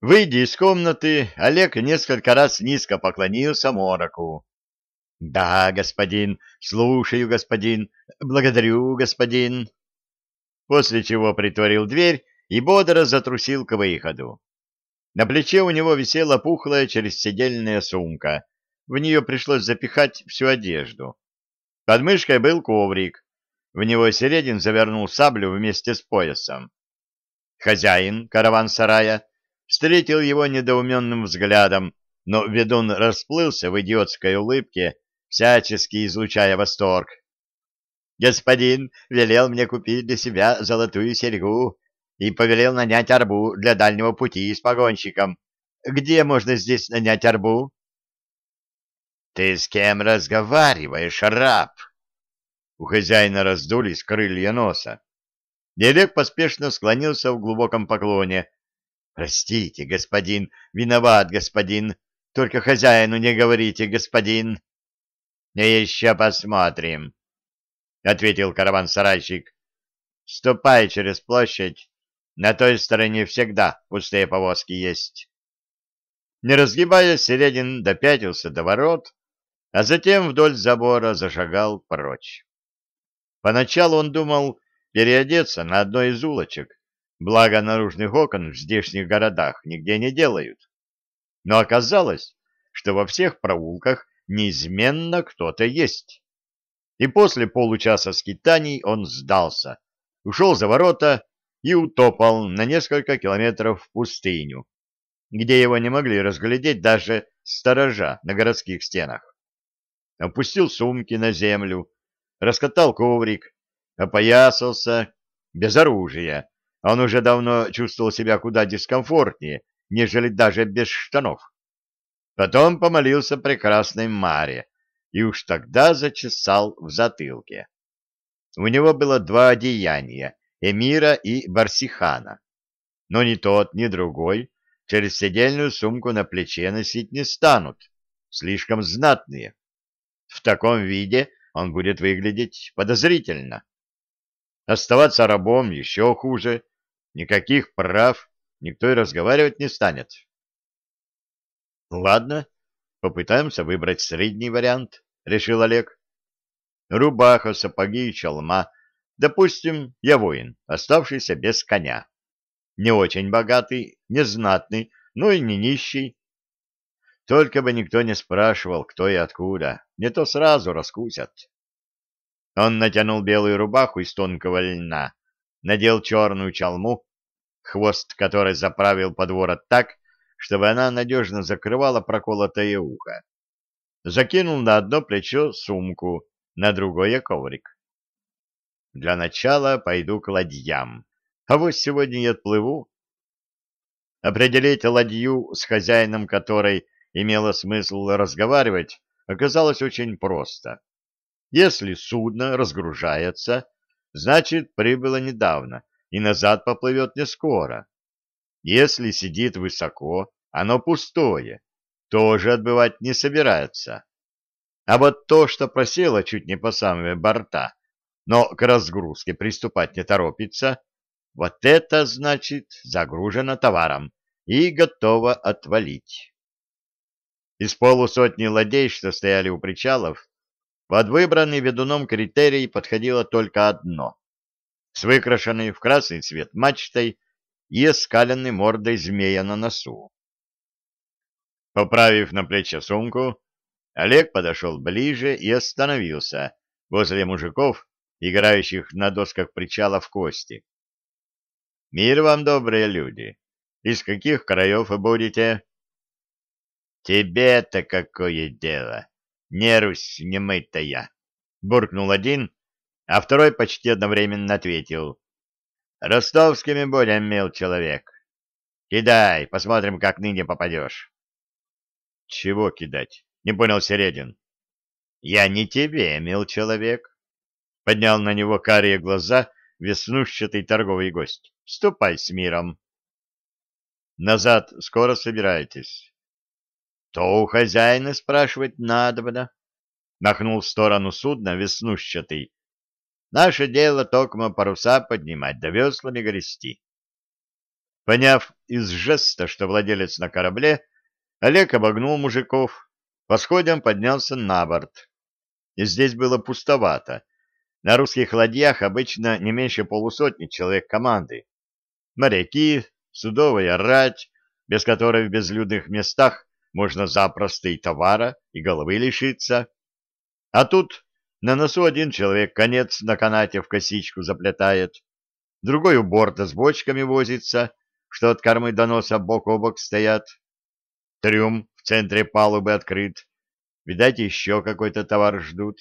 Выйдя из комнаты, Олег несколько раз низко поклонился Мороку. — Да, господин, слушаю, господин, благодарю, господин. После чего притворил дверь и бодро затрусил к выходу. На плече у него висела пухлая чересседельная сумка. В нее пришлось запихать всю одежду. Под мышкой был коврик. В него Середин завернул саблю вместе с поясом. Хозяин караван-сарая встретил его недоуменным взглядом, но ведун расплылся в идиотской улыбке, всячески излучая восторг. «Господин велел мне купить для себя золотую серьгу и повелел нанять арбу для дальнего пути с погонщиком. Где можно здесь нанять арбу?» «Ты с кем разговариваешь, раб?» У хозяина раздулись крылья носа. Дерек поспешно склонился в глубоком поклоне, Простите, господин, виноват, господин. Только хозяину не говорите, господин. Еще посмотрим, ответил караван-сарайщик. Ступай через площадь. На той стороне всегда пустые повозки есть. Не разгибаясь, Середин допятился до ворот, а затем вдоль забора зашагал прочь. Поначалу он думал переодеться на одной из улочек, Благо наружных окон в здешних городах нигде не делают. Но оказалось, что во всех проулках неизменно кто-то есть. И после получаса скитаний он сдался, ушел за ворота и утопал на несколько километров в пустыню, где его не могли разглядеть даже сторожа на городских стенах. Опустил сумки на землю, раскатал коврик, опоясался без оружия, он уже давно чувствовал себя куда дискомфортнее, нежели даже без штанов. Потом помолился прекрасной Маре и уж тогда зачесал в затылке. У него было два одеяния — Эмира и Барсихана. Но ни тот, ни другой через седельную сумку на плече носить не станут, слишком знатные. В таком виде он будет выглядеть подозрительно. Оставаться рабом еще хуже, Никаких прав никто и разговаривать не станет. Ладно, попытаемся выбрать средний вариант, решил Олег. Рубаха, сапоги и чалма. Допустим, я воин, оставшийся без коня. Не очень богатый, не знатный, но и не нищий. Только бы никто не спрашивал, кто и откуда, не то сразу раскусят. Он натянул белую рубаху из тонкого льна, надел черную чалму хвост которой заправил под ворот так, чтобы она надежно закрывала проколотое ухо. Закинул на одно плечо сумку, на другое коврик. Для начала пойду к ладьям, а вот сегодня я отплыву. Определить ладью, с хозяином которой имело смысл разговаривать, оказалось очень просто. Если судно разгружается, значит, прибыло недавно, и назад поплывет не скоро. Если сидит высоко, оно пустое, тоже отбывать не собирается. А вот то, что просело чуть не по самые борта, но к разгрузке приступать не торопится, вот это значит загружено товаром и готово отвалить. Из полусотни ладей, что стояли у причалов, под выбранный ведуном критерий подходило только одно с выкрашенной в красный цвет мачтой и оскаленной мордой змея на носу. Поправив на плече сумку, Олег подошел ближе и остановился возле мужиков, играющих на досках причала в кости. — Мир вам, добрые люди! Из каких краев вы будете? — Тебе-то какое дело! Не Русь немытая! — буркнул один, а второй почти одновременно ответил. «Ростовскими будем, мил человек. Кидай, посмотрим, как ныне попадешь». «Чего кидать?» — не понял Середин. «Я не тебе, мил человек», — поднял на него карие глаза веснущатый торговый гость. «Ступай с миром». «Назад скоро собираетесь?» «То у хозяина спрашивать надо, — махнул в сторону судна веснущатый, Наше дело токмо паруса поднимать да веслами грести. Поняв из жеста, что владелец на корабле, Олег обогнул мужиков, по сходям поднялся на борт. И здесь было пустовато. На русских ладьях обычно не меньше полусотни человек команды. Моряки, судовая рать, без которой в безлюдных местах можно запросто и товара, и головы лишиться. А тут на носу один человек конец на канате в косичку заплетает, другой у борта с бочками возится, что от кормы до носа бок о бок стоят. Трюм в центре палубы открыт. Видать, еще какой-то товар ждут.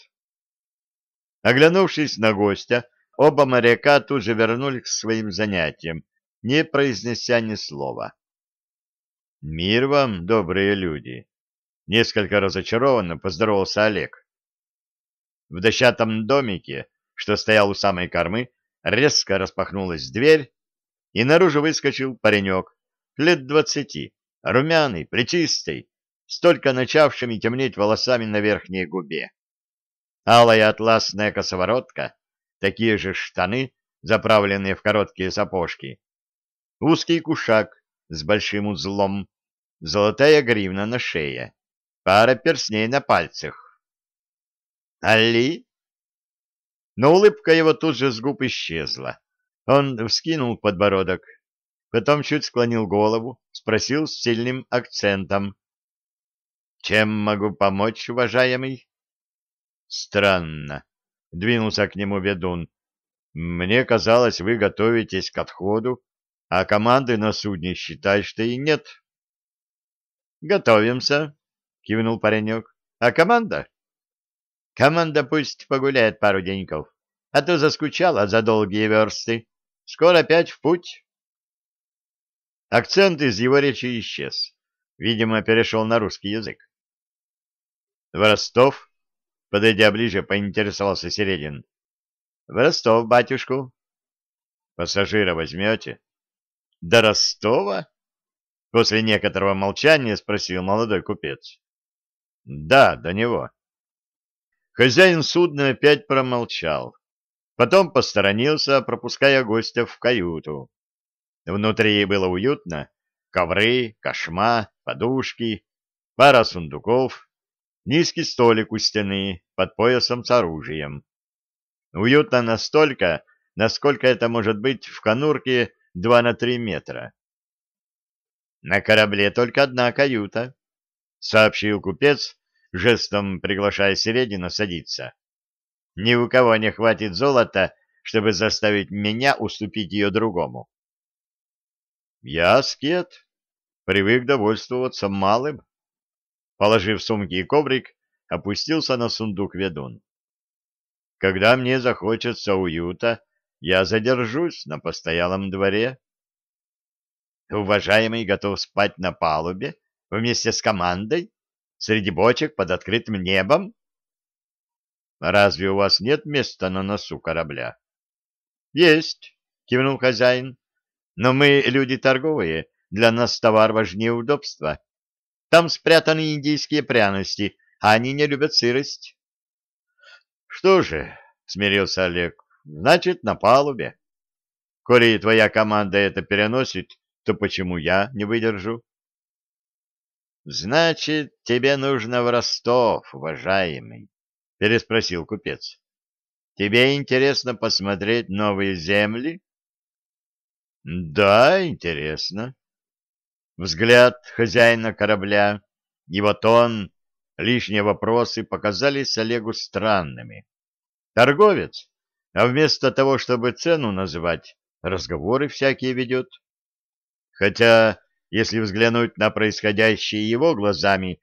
Оглянувшись на гостя, оба моряка тут же вернулись к своим занятиям, не произнеся ни слова. «Мир вам, добрые люди!» Несколько разочарованно поздоровался Олег. В дощатом домике, что стоял у самой кормы, резко распахнулась дверь, и наружу выскочил паренек, лет двадцати, румяный, плечистый, столько начавшими темнеть волосами на верхней губе. Алая атласная косоворотка, такие же штаны, заправленные в короткие сапожки, узкий кушак с большим узлом, золотая гривна на шее, пара перстней на пальцах. «Али?» Но улыбка его тут же с губ исчезла. Он вскинул подбородок, потом чуть склонил голову, спросил с сильным акцентом. «Чем могу помочь, уважаемый?» «Странно», — двинулся к нему ведун. «Мне казалось, вы готовитесь к отходу, а команды на судне, считай, что и нет». «Готовимся», — кивнул паренек. «А команда?» «Команда пусть погуляет пару деньков, а то заскучала за долгие версты». Скоро опять в путь. Акцент из его речи исчез. Видимо, перешел на русский язык. В Ростов, подойдя ближе, поинтересовался Середин. В Ростов, батюшку. Пассажира возьмете? До Ростова? После некоторого молчания спросил молодой купец. Да, до него. Хозяин судна опять промолчал. Потом посторонился, пропуская гостя в каюту. Внутри было уютно. Ковры, кошма, подушки, пара сундуков, низкий столик у стены под поясом с оружием. Уютно настолько, насколько это может быть в конурке 2 на 3 метра. «На корабле только одна каюта», — сообщил купец, жестом приглашая Середина садиться. Ни у кого не хватит золота, чтобы заставить меня уступить ее другому. Я аскет, привык довольствоваться малым. Положив сумки и коврик, опустился на сундук ведун. Когда мне захочется уюта, я задержусь на постоялом дворе. Уважаемый готов спать на палубе вместе с командой среди бочек под открытым небом? Разве у вас нет места на носу корабля? Есть, кивнул хозяин. Но мы люди торговые, для нас товар важнее удобства. Там спрятаны индийские пряности, а они не любят сырость. Что же, смирился Олег, значит, на палубе. Коли твоя команда это переносит, то почему я не выдержу? Значит, тебе нужно в Ростов, уважаемый. — переспросил купец. — Тебе интересно посмотреть новые земли? — Да, интересно. Взгляд хозяина корабля, его тон, лишние вопросы показались Олегу странными. Торговец, а вместо того, чтобы цену называть, разговоры всякие ведет. Хотя, если взглянуть на происходящее его глазами,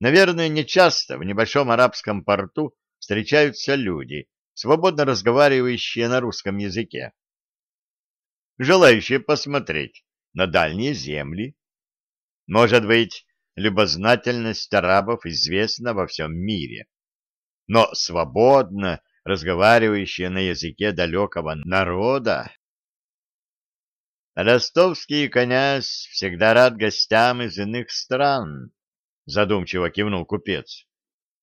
Наверное, нечасто в небольшом арабском порту встречаются люди, свободно разговаривающие на русском языке, желающие посмотреть на дальние земли. Может быть, любознательность арабов известна во всем мире, но свободно разговаривающие на языке далекого народа. Ростовский князь всегда рад гостям из иных стран, — задумчиво кивнул купец.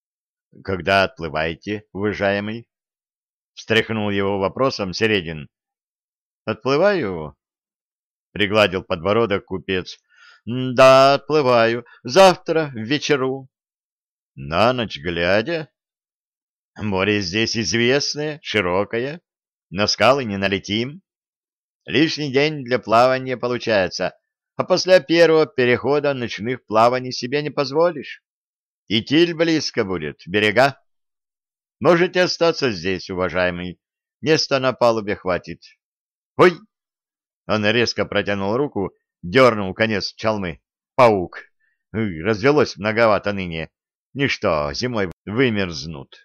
— Когда отплываете, уважаемый? — встряхнул его вопросом Середин. — Отплываю? — пригладил подбородок купец. — Да, отплываю. Завтра, вечеру. — На ночь глядя? — Море здесь известное, широкое. На скалы не налетим. Лишний день для плавания получается, а после первого перехода ночных плаваний себе не позволишь. И тиль близко будет, берега. Можете остаться здесь, уважаемый. Места на палубе хватит. Ой! Он резко протянул руку, дернул конец чалмы. Паук. Развелось многовато ныне. Ничто, зимой вымерзнут.